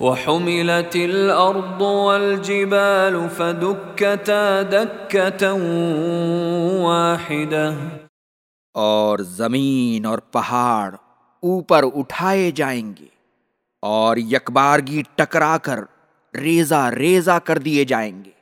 وحملت الارض والجبال فدكتا دكة واحدة. اور زمین اور پہاڑ اوپر اٹھائے جائیں گے اور یکبارگی ٹکرا کر ریزہ ریزہ کر دیے جائیں گے۔